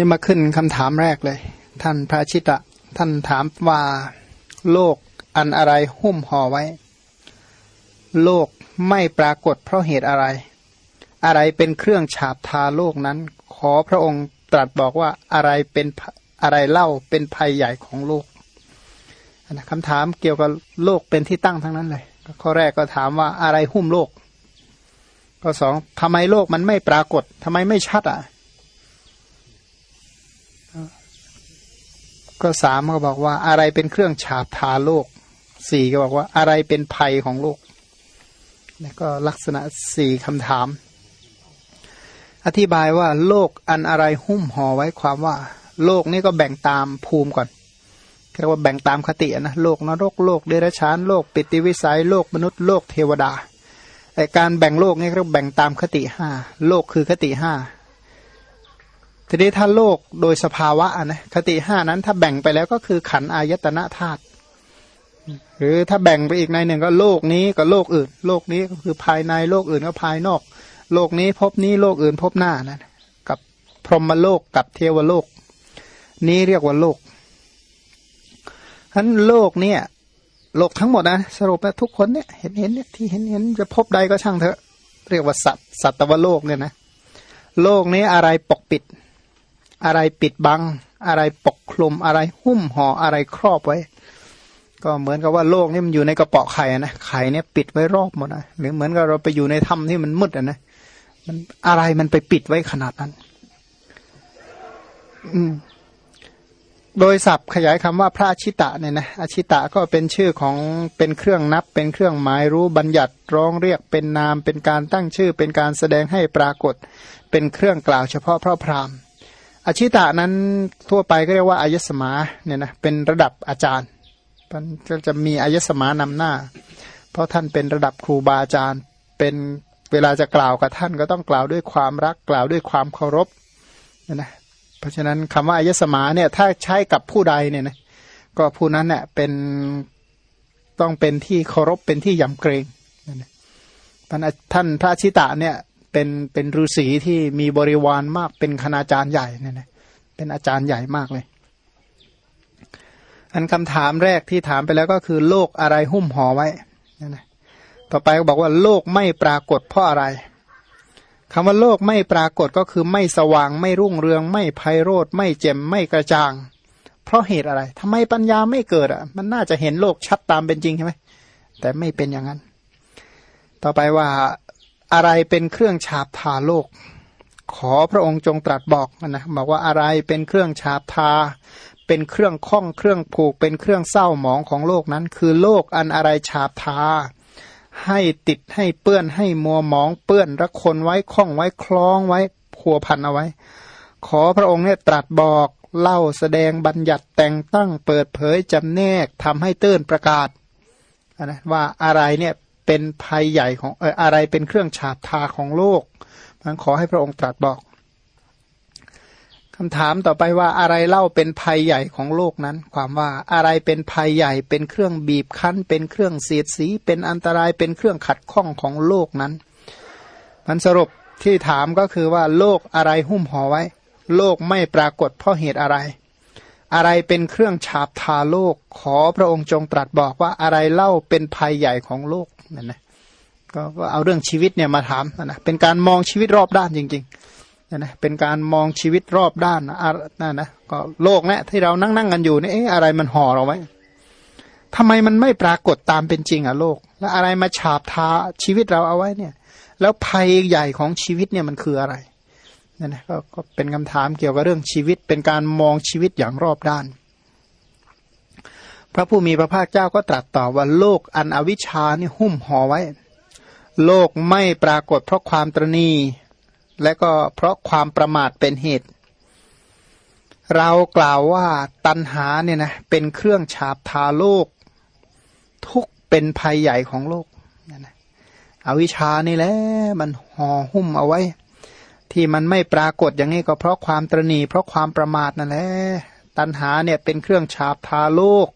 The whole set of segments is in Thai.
นี่มาขึ้นคำถามแรกเลย ท่านพระชิตะ ท่านถามว่าโลกอันอะไรหุ้มห่อไว้ โลกไม่ปรากฏเพราะเหตุอะไร อะไรเป็นเครื่องฉาบทาโลกนั้น ขอพระองค์ตรัสบอกว่าอะไรเป็นอะไรเล่าเป็นภัยใหญ่ของโลกนะคำถามเกี่ยวกับโลกเป็นที่ตั้งทั้งนั้นเลย ข้อแรกก็ถามว่าอะไรหุ้มโลก ข้อสองทำไมโลกมันไม่ปรากฏทำไมไม่ชัดอะ ก็สามก็บอกว่าอะไรเป็นเครื่องฉาบทาโลกสี่ก็บอกว่าอะไรเป็นภัยของโลก แล้วก็ลักษณะสี่คำถาม อธิบายว่าโลกอันอะไรหุ้มห่อไว้ความว่า โลกนี่ก็แบ่งตามภูมิก่อนเรียกว่าแบ่งตามคตินะโลกนรกโลกเดรัจฉานโลกปิติวิสัยโลกมนุษย์โลกเทวดาแต่การแบ่งโลกนี่เรียกแบ่งตามคติห้าโลกคือคติห้า ทีนี้ถ้าโลกโดยสภาวะนะคติห้านั้นถ้าแบ่งไปแล้วก็คือขันอายตนะธาตุหรือถ้าแบ่งไปอีกในหนึ่งก็โลกนี้กับโลกอื่น โลกนี้ก็คือภายในโลกอื่นก็ภายนอก โลกนี้พบนี้โลกอื่นพบหน้านะกับพรหมโลกกับเทวโลก นี้เรียกว่าโลกฉะนั้นโลกเนี่ยโลกทั้งหมดนะสรุปแล้วทุกคนเนี่ยเห็นเห็นเนี่ยที่เห็นเห็นจะพบใดก็ช่างเถอะ เรียกว่าสัตว์สัตวโลกเนี่ยนะ โลกนี้อะไรปกปิด อะไรปิดบัง อะไรปกคลุมอะไรหุ้มห่ออะไรครอบไว้ ก็เหมือนกับว่าโลกนี่มันอยู่ในกระเป๋อไข่นะไข่เนี่ยปิดไว้รอบหมดนะหรือเหมือนกับเราไปอยู่ในถ้ำที่มันมืดอะนะมันอะไรมันไปปิดไว้ขนาดนั้น อืมโดยศัพท์ขยายคำว่าพระอชิตะเนี่ยนะอชิตะก็เป็นชื่อของเป็นเครื่องนับ เป็นเครื่องหมายรู้บัญญัติร้องเรียกเป็นนาม เป็นการตั้งชื่อ เป็นการแสดงให้ปรากฏ เป็นเครื่องกล่าวเฉพาะพระพราหมณ์ อชิตะนั้นทั่วไปก็เรียกว่าอายสมาเนี่ยนะเป็นระดับอาจารย์มันก็จะมีอายสมานำหน้า เพราะท่านเป็นระดับครูบาอาจารย์เป็นเวลาจะกล่าวกับท่านก็ต้องกล่าวด้วยความรักกล่าวด้วยความเคารพเนี่ยนะเพราะฉะนั้นคำว่าอายสมาเนี่ยถ้าใช้กับผู้ใดเนี่ยนะก็ผู้นั้นเนี่ยเป็นต้องเป็นที่เคารพเป็นที่ยำเกรงท่านพระชิตะเนี่ย เป็นเป็นฤาษีที่มีบริวารมากเป็นคณาจารย์ใหญ่เนี่ยนะเป็นอาจารย์ใหญ่มากเลย อันคำถามแรกที่ถามไปแล้วก็คือโลกอะไรหุ้มห่อไว้นี่นะต่อไปก็บอกว่าโลกไม่ปรากฏเพราะอะไรคำว่าโลกไม่ปรากฏก็คือไม่สว่างไม่รุ่งเรือง ไม่ไพโรธไม่เจมไม่กระจ่าง เพราะเหตุอะไรทำไมปัญญาไม่เกิดอะ มันน่าจะเห็นโลกชัดตามเป็นจริงใช่ไหมแต่ไม่เป็นอย่างนั้น ต่อไปว่า อะไรเป็นเครื่องฉาบทาโลก ขอพระองค์จงตรัสบอกนะบอกว่าอะไรเป็นเครื่องฉาบทา เป็นเครื่องข้องเครื่องผูก เป็นเครื่องเศร้าหมองของโลกนั้น คือโลกอันอะไรฉาบทา ให้ติดให้เปื้อนให้มัวหมองเปื้อนระคนไว้คล้องไว้คล้องไว้พัวพันเอาไว้ ขอพระองค์เนี่ยตรัสบอกเล่าแสดงบัญญัติแต่งตั้งเปิดเผยจำแนกทำให้ตื้นประกาศนะว่าอะไรเนี่ย เป็นภัยใหญ่ของเอออะไรเป็นเครื่องฉาบทาของโลกมันขอให้พระองค์ตรัสบอกคำถามต่อไปว่าอะไรเล่าเป็นภัยใหญ่ของโลกนั้น ความว่าอะไรเป็นภัยใหญ่เป็นเครื่องบีบคั้น เป็นเครื่องเสียดสี เป็นอันตรายเป็นเครื่องขัดข้องของโลกนั้น มันสรุปที่ถามก็คือว่าโลกอะไรหุ้มห่อไว้ โลกไม่ปรากฏเพราะเหตุอะไร อะไรเป็นเครื่องฉาบทาโลก ขอพระองค์จงตรัสบอกว่าอะไรเล่าเป็นภัยใหญ่ของโลกนั่นนะก็เอาเรื่องชีวิตเนี่ยมาถามนะเป็นการมองชีวิตรอบด้านจริงๆนั่นนะเป็นการมองชีวิตรอบด้านนั่นนะก็โลกเนี่ยที่เรานั่งนั่งกันอยู่นี่เอ๊ะอะไรมันห่อเราไว้ทำไมมันไม่ปรากฏตามเป็นจริงอะโลก แล้วอะไรมาฉาบทาชีวิตเราเอาไว้เนี่ย แล้วภัยใหญ่ของชีวิตเนี่ยมันคืออะไร นั่นนะก็เป็นคำถามเกี่ยวกับเรื่องชีวิต เป็นการมองชีวิตอย่างรอบด้าน พระผู้มีพระภาคเจ้าก็ตรัสต่อว่าโลกอันอวิชชานี่หุ้มห่อไว้ โลกไม่ปรากฏเพราะความตรณีและก็เพราะความประมาทเป็นเหตุ เรากล่าวว่าตัณหาเนี่ยนะเป็นเครื่องฉาบทาโลก ทุกเป็นภัยใหญ่ของโลกนะอวิชานี่แหละมันห่อหุ้มเอาไว้ ที่มันไม่ปรากฏอย่างนี้ก็เพราะความตรณีเพราะความประมาทนั่นแหละตัณหาเนี่ยเป็นเครื่องฉาบทาโลก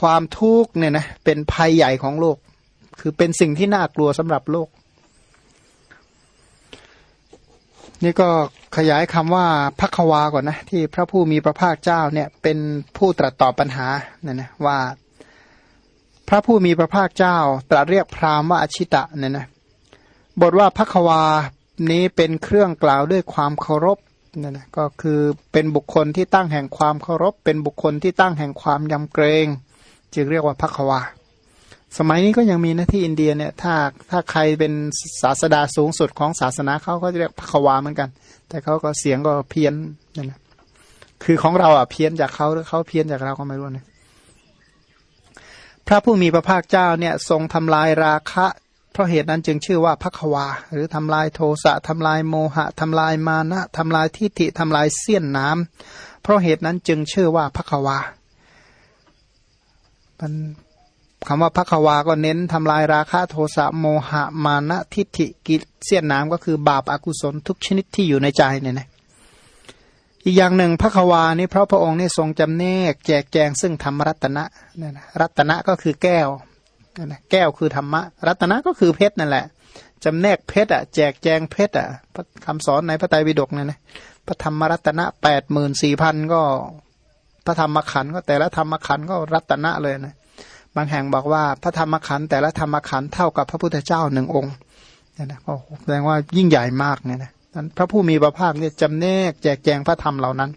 ความทุกข์เนี่ยนะเป็นภัยใหญ่ของโลก คือเป็นสิ่งที่น่ากลัวสำหรับโลก นี่ก็ขยายคำว่าพักวาก่อนนะที่พระผู้มีพระภาคเจ้าเนี่ยเป็นผู้ตรัสตอบปัญหาเนี่ยนะว่า พระผู้มีพระภาคเจ้าตรัสเรียกพราหมณ์ว่าอชิตะเนี่ยนะบทว่าพักวา นี้เป็นเครื่องกล่าวด้วยความเคารพนี่นะก็คือเป็นบุคคลที่ตั้งแห่งความเคารพ เป็นบุคคลที่ตั้งแห่งความยำเกรง จึงเรียกว่าพักวาสมัยนี้ก็ยังมีนะที่อินเดียเนี่ยถ้าถ้าใครเป็นศาสดาสูงสุดของศาสนาเขาก็จะเรียกพักวาเหมือนกัน แต่เขาก็เสียงก็เพี้ยนนั่นะคือของเราอะเพี้ยนจากเขาหรือเขาเพี้ยนจากเราก็ไม่รู้นะพระผู้มีพระภาคเจ้าเนี่ยทรงทำลายราคะ เพราะเหตุนั้นจึงชื่อว่าพักวา หรือทำลายโทสะทำลายโมหะทำลายมานะทำลายทิฏฐิทำลายเสี้ยนน้ำเพราะเหตุนั้นจึงชื่อว่าพักวามันคำว่าพักวา ก็เน้นทำลายราคะโทสะโมหะมานะทิฏฐิกิเสี้ยนน้ำก็คือบาปอากุศลทุกชนิดที่อยู่ในใจเนี่ยนะอีกอย่างหนึ่งพักวานี่เพราะพระองค์นี่ทรงจำแนกแจกแจงซึ่งธรรมรัตนะนะรัตนะก็คือแก้ว นะแก้วคือธรรมะ รัตนะก็คือเพชรนั่นแหละจำแนกเพชรอะแจกแจงเพชรอะคำสอนในพระไตรปิฎกเนี่ยนะพระธรรมรัตนะแปดหมื่นสี่พันก็พระธรรมขันก็แต่ละธรรมขันก็รัตนะเลยนะบางแห่งบอกว่าพระธรรมขันแต่ละธรรมขันเท่ากับพระพุทธเจ้าหนึ่งองค์เนี่ยนะก็แสดงว่ายิ่งใหญ่มากเนี่ยนะนั้นพระผู้มีพระภาคเนี่ยจำแนกแจกแจงพระธรรมเหล่านั้น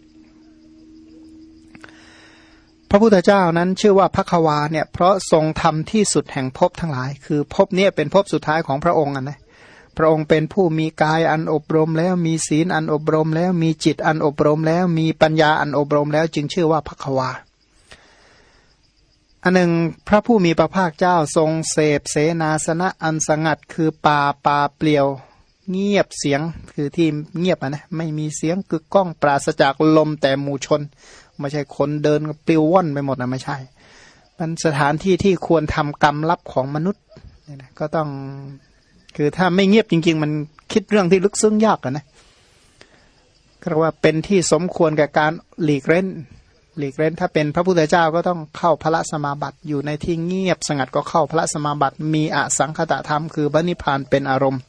พระพุทธเจ้านั้นชื่อว่าพระควาเนี่ยเพราะทรงทำที่สุดแห่งภพทั้งหลาย คือภพเนี่ยเป็นภพสุดท้ายของพระองค์นะพระองค์เป็นผู้มีกายอันอบรมแล้วมีศีลอันอบรมแล้วมีจิตอันอบรมแล้วมีปัญญาอันอบรมแล้วจึงชื่อว่าพระควาอันหนึ่งพระผู้มีพระภาคเจ้าทรงเสพเสนาสนะอันสงัดคือป่าป่าเปลี่ยว เงียบเสียงคือที่เงียบนะไม่มีเสียงกึกก้องปราศจากลมแต่หมู่ชน ไม่ใช่คนเดินปลิวว่อนไปหมดนะไม่ใช่ มันสถานที่ที่ควรทำกรรมลับของมนุษย์นะก็ต้องคือถ้าไม่เงียบจริง ๆ มันคิดเรื่องที่ลึกซึ้งยากนะก็เรียกว่าเป็นที่สมควรแก่การหลีกเล่นหลีกเล่นถ้าเป็นพระพุทธเจ้าก็ต้องเข้าพระสมาบัติอยู่ในที่เงียบสงัดก็เข้าพระสมาบัติมีอสังคตธรรม คือบันิพานเป็นอารมณ์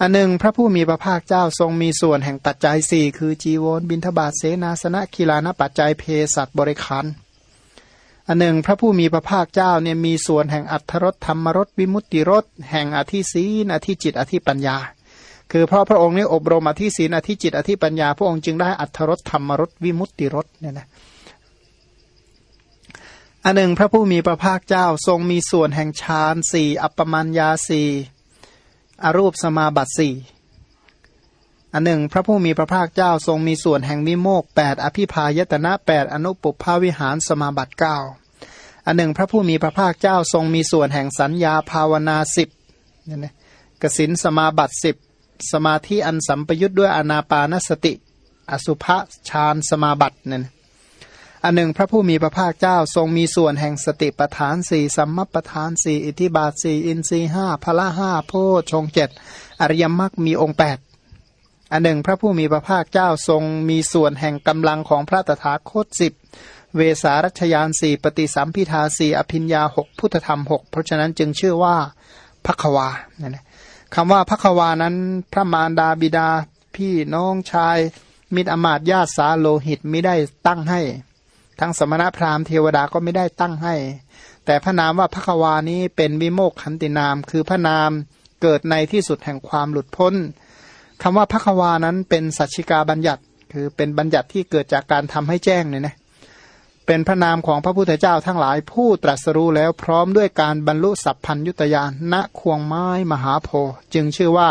อันหนึ่งพระผู้มีพระภาคเจ้าทรงมีส่วนแห่งปัจจัยสี่คือจีวรบินทบาทเสนาสนะกีฬานปัจจัยเพศัตบริคารอันหนึ่งพระผู้มีพระภาคเจ้าเนี่ยมีส่วนแห่งอัทธรสธรรมรสวิมุตติรสแห่งอธิศีนอธิจิตอธิปัญญา คือเพราะพระองค์นี้อบรมอธิศีนอธิจิตอธิปัญญา พระองค์จึงได้อัทธรสธรรมรสวิมุตติรสเนี่ยนะอันหนึ่งพระผู้มีพระภาคเจ้าทรงมีส่วนแห่งฌานสี่อัปปมัญญาสี่ อรูปสมาบัติสี่อันหนึ่งพระผู้มีพระภาคเจ้าทรงมีส่วนแห่งวิโมกแปดอภิพายตนะแปดอนุปุภาวิหารสมาบัติเก้าอันหนึ่งพระผู้มีพระภาคเจ้าทรงมีส่วนแห่งสัญญาภาวนาสิบเนี่ยนะกสินสมาบัติสิบสมาธิอันสัมปยุทธ์ด้วยอนาปานสติ อสุภะฌานสมาบัตินั่น อันหนึ่งพระผู้มีพระภาคเจ้าทรงมีส่วนแห่งสติปทานสี่สัมมปทานสี่อิทิบาทสี่อินทรีห้าพละห้าโพชงเจ็ดอริยมรรคมีองค์แปดอันหนึ่งพระผู้มีพระภาคเจ้าทรงมีส่วนแห่งกำลังของพระตถาคตสิบเวสารัชยานสี่ปฏิสัมพิทาสี่อภิญญาหกพุทธธรรมหกเพราะฉะนั้นจึงชื่อว่าพักวานี่คำว่าพระควานั้นพระมารดาบิดาพี่น้องชาย มิตรอมาตญาติสาโลหิตไม่ได้ตั้งให้ ทั้งสมณพราหมณ์เทวดาก็ไม่ได้ตั้งให้ แต่พระนามว่าพระควานี้เป็นวิโมกขันตินาม คือพระนามเกิดในที่สุดแห่งความหลุดพ้นคำว่าพระควานั้นเป็นสัจชิกาบัญญัติ คือเป็นบัญญัติที่เกิดจากการทำให้แจ้งเนี่ยนะเป็นพระนามของพระพุทธเจ้าทั้งหลายผู้ตรัสรู้แล้วพร้อมด้วยการบรรลุสัพพัญยุตยานณควงไม้มหาโพจึงชื่อว่า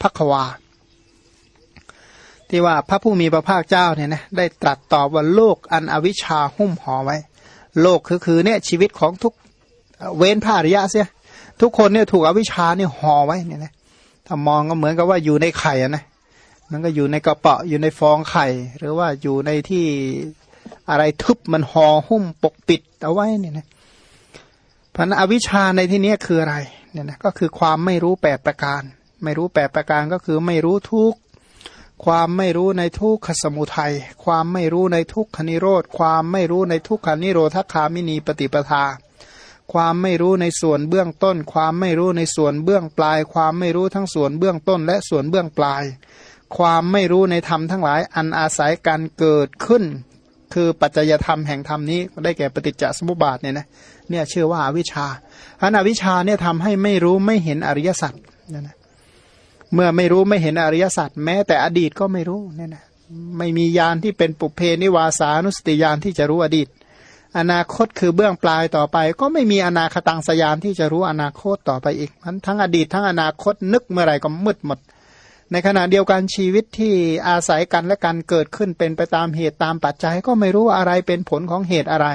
พักวา ที่ว่าพระผู้มีพระภาคเจ้าเนี่ยนะได้ตรัสตอบว่าโลกอันอวิชชาหุ้มห่อไว้ โลกคือคือเนี่ยชีวิตของทุกเว้นผ้าริยะเสียทุกคนเนี่ยถูกอวิชชาเนี่ยห่อไว้เนี่ยนะถ้ามองก็เหมือนกับว่าอยู่ในไข่นะมันก็อยู่ในกระเปาอยู่ในฟองไข่ หรือว่าอยู่ในที่อะไรทึบมันห่อหุ้มปกปิดเอาไว้เนี่ยนะพันอวิชชาในที่นี้คืออะไรเนี่ยนะก็คือความไม่รู้แปดประการ ไม่รู้แปดประการก็คือไม่รู้ทุก ความไม่รู้ในทุกขสมุทัย ความไม่รู้ในทุกขนิโรธ ความไม่รู้ในทุกขานิโรธคามินีปฏิปทา ความไม่รู้ในส่วนเบื้องต้น ความไม่รู้ในส่วนเบื้องปลาย ความไม่รู้ทั้งส่วนเบื้องต้น และส่วนเบื้องปลาย ความไม่รู้ในธรรมทั้งหลายอันอาศัยการเกิดขึ้น คือปัจจยธรรมแห่งธรรมนี้ได้แก่ปฏิจจสมุปบาทเนี่ยนะ เนี่ยชื่อว่าอวิชชาอันอวิชชาเนี่ยทำให้ไม่รู้ไม่เห็นอริยสัจนี่ยนะ เมื่อไม่รู้ไม่เห็นอริยสัจแม้แต่อดีตก็ไม่รู้เนี่ยนะไม่มียานที่เป็นปุเพนิวาสานุสติยานที่จะรู้อดีต อนาคตคือเบื้องปลายต่อไป ก็ไม่มีอนาคตังสยานที่จะรู้อนาคตต่อไปอีกทั้งทั้งอดีตทั้งอนาคตนึกเมื่อไหร่ก็มืดหมด ในขณะเดียวกันชีวิตที่อาศัยกันและกันเกิดขึ้นเป็นไปตามเหตุตามปัจจัย ก็ไม่รู้อะไรเป็นผลของเหตุอะไร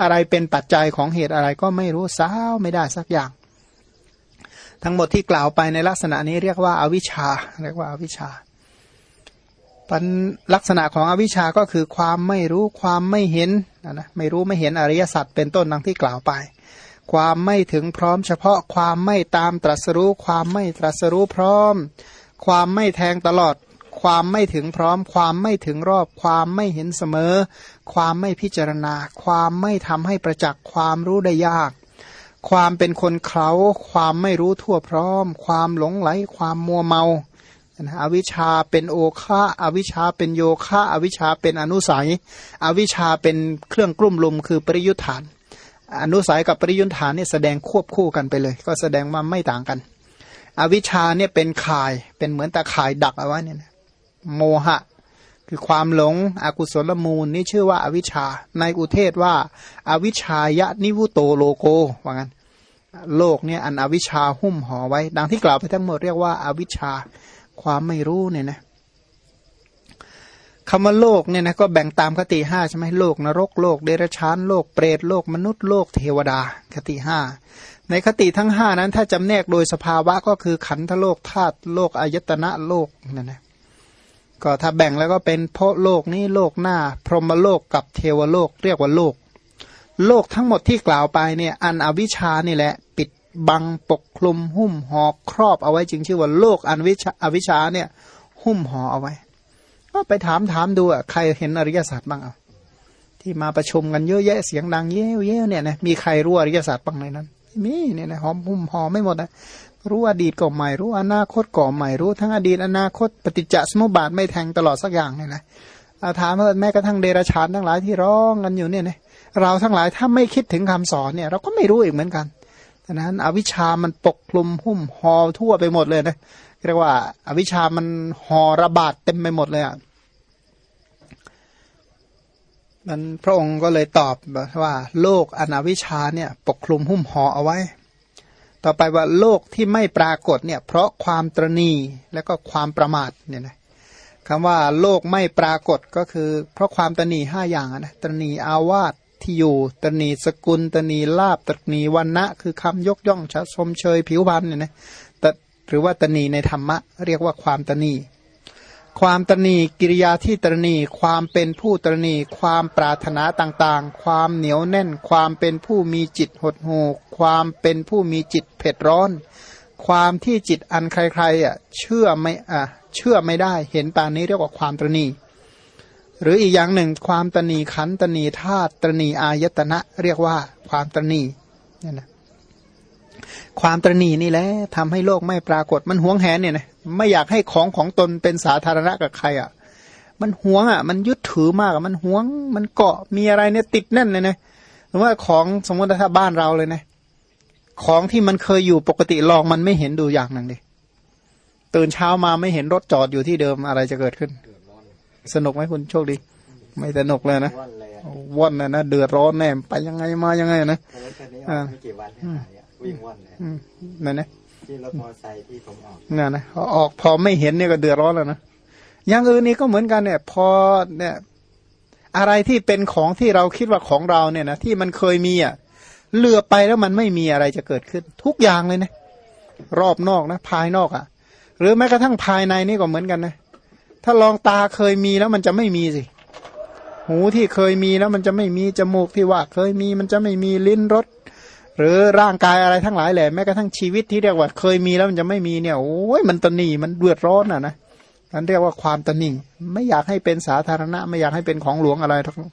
อะไรเป็นปัจจัยของเหตุอะไรก็ไม่รู้สาไม่ได้สักอย่าง ทั้งหมดที่กล่าวไปในลักษณะนี้เรียกว่าอาวิชชา เรียกว่าอาวิชชาปันลักษณะของอวิชชาก็คือความไม่รู้ความไม่เห็นนะไม่รู้ไม่เห็นอริยสัจเป็นต้นดังที่กล่าวไป ความไม่ถึงพร้อมเฉพาะความไม่ตามตรัสรู้ ความไม่ตรัสรู้พร้อม ความไม่แทงตลอด ความไม่ถึงพร้อม ความไม่ถึงรอบ ความไม่เห็นเสมอ ความไม่พิจารณา ความไม่ทำให้ประจักษ์ความรู้ได้ยาก ความเป็นคนเขาความไม่รู้ทั่วพร้อม ความหลงไหล ความมัวเมาอวิชชาเป็นโอคะอวิชชาเป็นโยคะอวิชชาเป็นอนุสัย อวิชชาเป็นเครื่องกลุ่มลุมคือปริยุทธาน อนุสัยกับปริยุทธานเนี่ยแสดงควบคู่กันไปเลย ก็แสดงว่าไม่ต่างกัน อวิชชาเนี่ยเป็นข่ายเป็นเหมือนตาข่ายดักเอาไว้เนี่ยโมหะ คือความหลงอกุศลมูลนี่ชื่อว่าอาวิชชา ในอุเทศว่าอาวิชายะนิวุโตโลโกว่างั้นโลกเนี่ยอันอวิชชาหุ้มห่อไว้ ดังที่กล่าวไปทั้งหมดเรียกว่าอาวิชชา ความไม่รู้เนี่ยนะคำว่าโลกเนี่ยนะก็แบ่งตามคติห้าใช่ไหมโลกนรกโลกเดรัจฉานโลกเปรตโลกมนุษย์โลกเทวดาคติห้าในคติทั้งห้านั้นถ้าจำแนกโดยสภาวะก็คือขันธโลกธาตุโลกอายตนะโลกนั่นนะ ก็ถ้าแบ่งแล้วก็เป็นเพราะโลกนี้โลกหน้า พรหมโลกกับเทวโลกเรียกว่าโลก โลกทั้งหมดที่กล่าวไปเนี่ยอันอวิชานี่แหละ ปิดบังปกคลุมหุ้มห่อครอบเอาไว้จึงชื่อว่าโลกอันวิชาอวิชาเนี่ย หุ้มห่อเอาไว้ ก็ไปถามถามดูอะใครเห็นอริยสัจบ้างอะที่มาประชุมกันเยอะแยะเสียงดังเย้ยเย้เนี่ยนะมีใครรู้อริยสัจบ้างในนั้นมีเนี่ยนะหอมหุ้มห่อไม่หมดนะ รู้อดีตก็ใหม่รู้อนาคตก็ใหม่รู้ทั้งอดีตอนาคตปฏิจจสมุปบาทไม่แทงตลอดสักอย่างเนี่ยนะถามว่าแม้กระทั่งเดรัจฉานทั้งหลายที่ร้องกันอยู่เนี่ยนะเราทั้งหลายถ้าไม่คิดถึงคำสอนเนี่ย เราก็ไม่รู้อีกเหมือนกันฉะนั้นอวิชามันปกคลุมหุ้มห่อทั่วไปหมดเลยนะเรียกว่าอวิชามันห่อระบาดเต็มไปหมดเลยอะมันพระองค์ก็เลยตอบว่า โลกอนาวิชาเนี่ย ปกคลุมหุ้มห่อเอาไว้ ต่อไปว่าโลกที่ไม่ปรากฏเนี่ยเพราะความตรณีและก็ความประมาทเนี่ยนะคำว่าโลกไม่ปรากฏก็คือ เพราะความตรณีห้าอย่างนะตรณีอาวาสที่อยู่ตณีสกุลตณีลาบตณีวันนะคือคำยกย่องชมเชยผิวพรรณเนี่ยนะหรือว่าตณีในธรรมะ เรียกว่าความตณี ความตนีกิริยาที่ตนีความเป็นผู้ตนีความปรารถนาต่างๆ ความเหนียวแน่น ความเป็นผู้มีจิตหดหูความเป็นผู้มีจิตเผ็ดร้อน ความที่จิตอันใครๆอะเชื่อไม่อะเชื่อไม่ได้เห็นปานนี้เรียกว่าความตนีหรืออีกอย่างหนึ่งความตนีขันตนีธาตุตนีอายตนะ เรียกว่าความตนีเนี่ยนะความตนีนี่แหละทำให้โลกไม่ปรากฏมันหวงแหนเนี่ยนะ ไม่อยากให้ของของตนเป็นสาธารณะกับใครอะ มันหวงอะ มันยึดถือมากมันหวง มันเกาะมีอะไรเนี่ยติดแน่นเลยนะสมมติว่าของสมมติถ้าบ้านเราเลยนะของที่มันเคยอยู่ปกติลองมันไม่เห็นดูอย่างหนึ่งดิตื่นเช้ามาไม่เห็นรถจอดอยู่ที่เดิมอะไรจะเกิดขึ้น สนุกไหมคุณโชคดี ไม่สนุกเลยนะว่อนเลยนะเดือดร้อนแน่ไปยังไงมายังไงนะอ่าวิ่งว่อนเลยนั่นนะ ที่รถมอเตอร์ไซค์ที่ผมออกนั่นนะออกพอไม่เห็นเนี่ยก็เดือดร้อนแล้วนะอย่างอื่นนี่ก็เหมือนกันเนี่ย พอเนี่ย อะไรที่เป็นของที่เราคิดว่าของเราเนี่ยนะที่มันเคยมีอะเลือไปแล้วมันไม่มีอะไรจะเกิดขึ้น ทุกอย่างเลยนะรอบนอกนะ ภายนอกอะ หรือแม้กระทั่งภายในนี่ก็เหมือนกันนะถ้าลองตาเคยมีแล้วมันจะไม่มีสิหูที่เคยมีแล้วมันจะไม่มีจมูกที่ว่าเคยมีมันจะไม่มีลิ้นรส หรือร่างกายอะไรทั้งหลายแหละแม้กระทั่งชีวิตที่เรียกว่าเคยมีแล้วมันจะไม่มีเนี่ยโอ้ยมันตนีมันเดือดร้อนอะนะนั่นเรียกว่าความตนีไม่อยากให้เป็นสาธารณะ ไม่อยากให้เป็นของหลวงอะไรทั้ง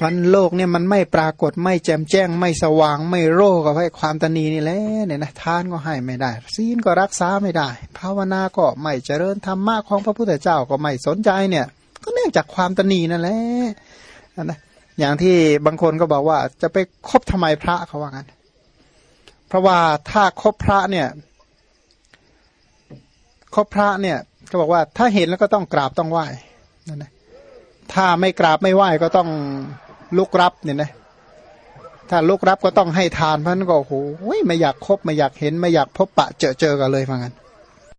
พันโลกเนี่ยมันไม่ปรากฏไม่แจ่มแจ้ง ไม่สว่างไม่โรกับไอ้ความตนีนี่แหละเนี่ยนะทานก็ให้ไม่ได้ศีลก็รักษาไม่ได้ ภาวนาก็ไม่เจริญธรรมะของพระพุทธเจ้าก็ไม่สนใจเนี่ย ก็เนื่องจากความตนีนั่นแหละนะ อย่างที่บางคนก็บอกว่า จะไปคบทำไมพระเขาว่างั้น เพราะว่าถ้าคบพระเนี่ยคบพระเนี่ยก็บอกว่าถ้าเห็นแล้วก็ต้องกราบต้องไหว้นั่นนะถ้าไม่กราบไม่ไหว้ก็ต้องลุกรับเนี่ยนะถ้าลุกรับก็ต้องให้ทานเพราะนั้นก็โอ้โหไม่อยากคบไม่อยากเห็น ไม่อยากพบปะเจอเจอกันเลยเหมือนกัน